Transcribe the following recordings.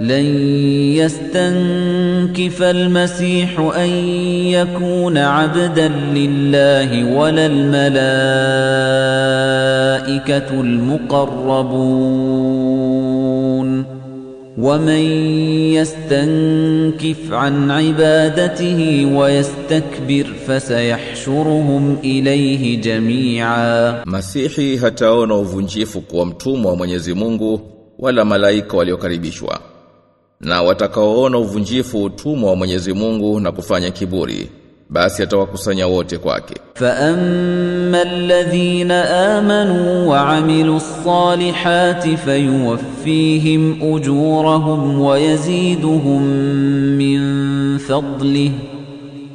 لن يستنكف المسيح أن يكون عبدا لله ولا الملائكة المقربون ومن يستنكف عن عبادته ويستكبر فسيحشرهم إليه جميعا uvunjifu kuwa mtumwa wa Mwenyezi Mungu wala malaika waliokaribishwa. na watakaoona uvunjifu utumwa wa Mwenyezi Mungu na kufanya kiburi basi atawakusanya wote kwake. Fa ammalladhina amanu wa amilus salihati fayuwaffihim ujurahum wa yaziduhum min fadlihi.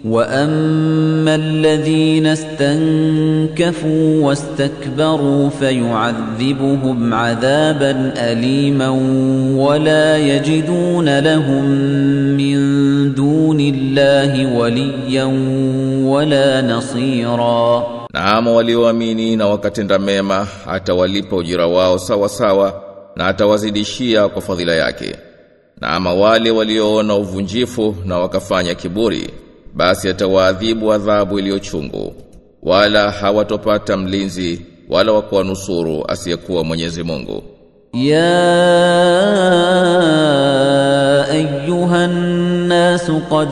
وأما الذين استنكفوا واستكبروا فيعذبهم عذابا أليما ولا يجدون لهم من دون الله وليا ولا نصيرا Na ama walioamini na wakatenda mema atawalipa ujira wao sawa sawa na atawazidishia kwa fadhila yake. Na ama wale walioona uvunjifu na wakafanya kiburi, basi atawaadhibu adhabu iliyochungu wala hawatopata mlinzi wala wakuwa nusuru asiyekuwa Mwenyezi Mungu. Ya ayuha nnas qad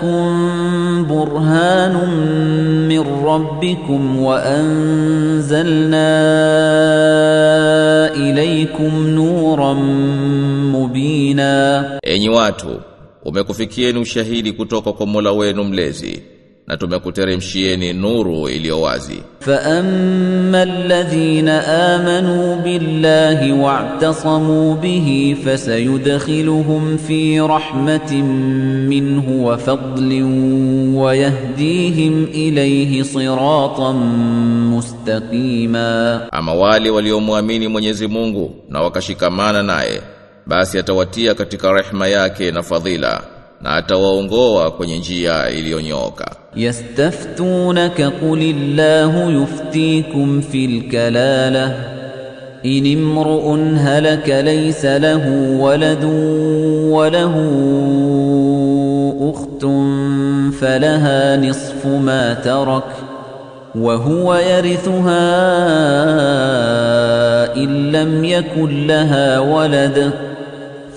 ja'akum burhanun min rabbikum wa anzalna ilaykum nuran mubina. Enyi watu umekufikieni ushahidi kutoka kwa Mola wenu mlezi na tumekuteremshieni nuru iliyo wazi. Fa ammal ladhina amanu billahi wa'tasamu bihi fasayudkhiluhum fi rahmatin minhu wa fadlin wa yahdihim ilayhi siratan mustaqima, ama wale waliomwamini Mwenyezi Mungu na wakashikamana naye basi atawatia katika rehema yake na fadhila na atawaongoa kwenye njia iliyonyooka. يستفتونك قل الله يفتيكم في الكلالة إن امرؤ هلك ليس له ولد وله أخت فلها نصف ما ترك وهو يرثها إن لم يكن لها ولد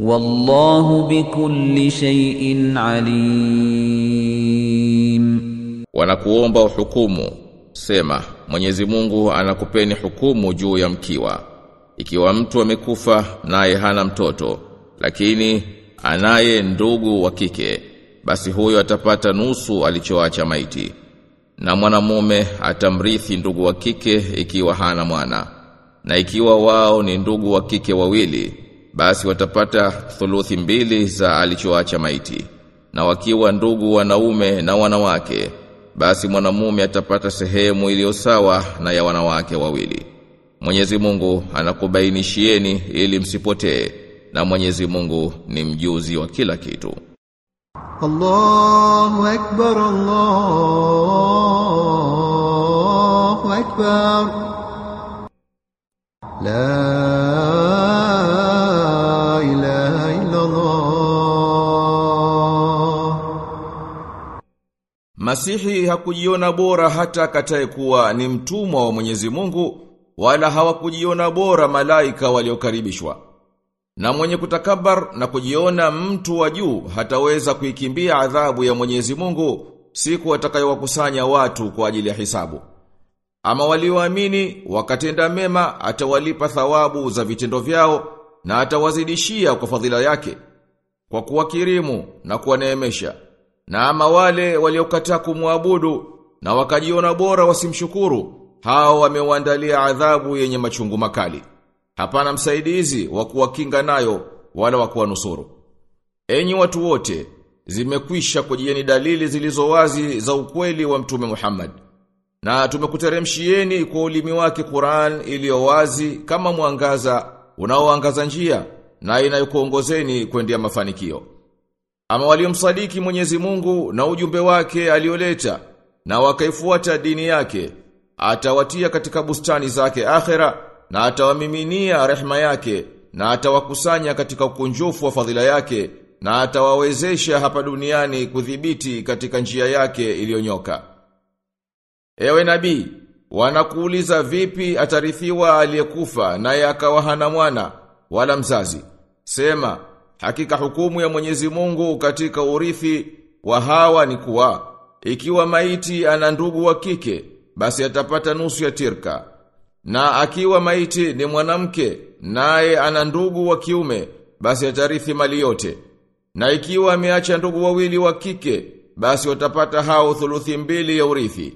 wallahu bikulli shay'in alim. Wanakuomba uhukumu sema Mwenyezi Mungu anakupeni hukumu juu ya mkiwa. Ikiwa mtu amekufa naye hana mtoto lakini anaye ndugu wa kike basi huyo atapata nusu alichoacha maiti. Na mwanamume atamrithi ndugu wa kike ikiwa hana mwana. Na ikiwa wao ni ndugu wa kike wawili basi watapata thuluthi mbili za alichoacha maiti na wakiwa ndugu wanaume na wanawake basi mwanamume atapata sehemu iliyo sawa na ya wanawake wawili. Mwenyezi Mungu anakubainishieni ili msipotee na Mwenyezi Mungu ni mjuzi wa kila kitu. Allahu akbar Allahu akbar. La Masihi hakujiona bora hata akatae kuwa ni mtumwa wa Mwenyezi Mungu wala hawakujiona bora malaika waliokaribishwa. Na mwenye kutakabar na kujiona mtu wa juu hataweza kuikimbia adhabu ya Mwenyezi Mungu siku atakayowakusanya watu kwa ajili ya hisabu. Ama walioamini wakatenda mema atawalipa thawabu za vitendo vyao na atawazidishia kwa fadhila yake kwa kuwakirimu na kuwaneemesha. Na ama wale waliokataa kumwabudu na wakajiona bora wasimshukuru, hao wamewandalia adhabu yenye machungu makali. hapana msaidizi wa kuwakinga nayo wala wa kuwanusuru. Enyi watu wote, zimekwisha kujieni dalili zilizo wazi za ukweli wa Mtume Muhammad. Na tumekuteremshieni kwa ulimi wake Qur'an iliyo wazi kama mwangaza unaoangaza njia na inayokuongozeni kwendea mafanikio. Ama waliomsadiki Mwenyezi Mungu na ujumbe wake alioleta na wakaifuata dini yake, atawatia katika bustani zake akhera na atawamiminia rehema yake na atawakusanya katika ukunjufu wa fadhila yake na atawawezesha hapa duniani kudhibiti katika njia yake iliyonyoka. Ewe nabii, wanakuuliza vipi atarithiwa aliyekufa naye akawa hana mwana wala mzazi. Sema, hakika hukumu ya Mwenyezi Mungu katika urithi wa hawa ni kuwa ikiwa maiti ana ndugu wa kike, basi atapata nusu ya tirka. Na akiwa maiti ni mwanamke, naye ana ndugu wa kiume, basi atarithi mali yote. Na ikiwa ameacha ndugu wawili wa kike, basi watapata hao thuluthi mbili ya urithi.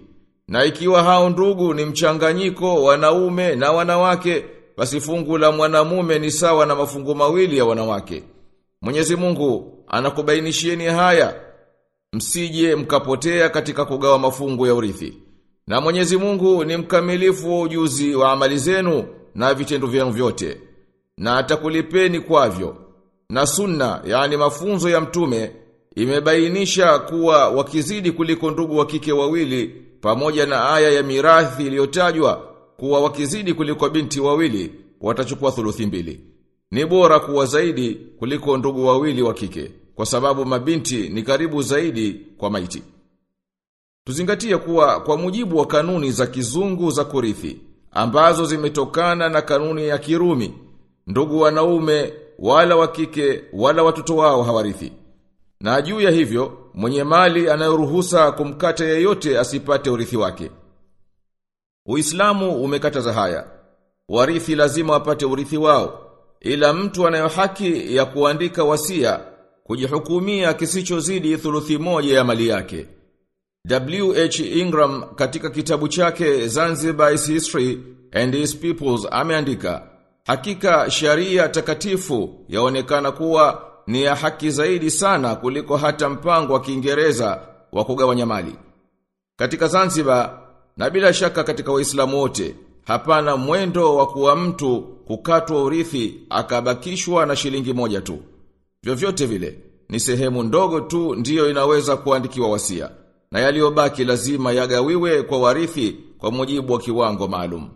Na ikiwa hao ndugu ni mchanganyiko wanaume na wanawake, basi fungu la mwanamume ni sawa na mafungu mawili ya wanawake. Mwenyezi Mungu anakubainishieni haya, msije mkapotea katika kugawa mafungu ya urithi. Na Mwenyezi Mungu ni mkamilifu wa ujuzi wa amali zenu na vitendo vyenu vyote. Na atakulipeni kwavyo. Na sunna, yani mafunzo ya mtume, imebainisha kuwa wakizidi kuliko ndugu wa kike wawili pamoja na aya ya mirathi iliyotajwa kuwa wakizidi kuliko binti wawili watachukua thuluthi mbili. Ni bora kuwa zaidi kuliko ndugu wawili wa kike kwa sababu mabinti ni karibu zaidi kwa maiti. Tuzingatie kuwa kwa mujibu wa kanuni za kizungu za kurithi ambazo zimetokana na kanuni ya Kirumi ndugu wanaume wala wa kike wala watoto wao hawarithi. Na juu ya hivyo mwenye mali anayoruhusa kumkata yeyote asipate urithi wake. Uislamu umekataza haya. Warithi lazima wapate urithi wao ila mtu anayo haki ya kuandika wasia kujihukumia kisichozidi thuluthi moja ya mali yake. W.H. Ingram katika kitabu chake zanzibars is History and Its Peoples ameandika Hakika sharia takatifu yaonekana kuwa ni ya haki zaidi sana kuliko hata mpango wa Kiingereza wa kugawanya mali. Katika Zanzibar na bila shaka katika Waislamu wote hapana mwendo wa kuwa mtu kukatwa urithi akabakishwa na shilingi moja tu. Vyovyote vile ni sehemu ndogo tu ndiyo inaweza kuandikiwa wasia na yaliyobaki lazima yagawiwe kwa warithi kwa mujibu wa kiwango maalum.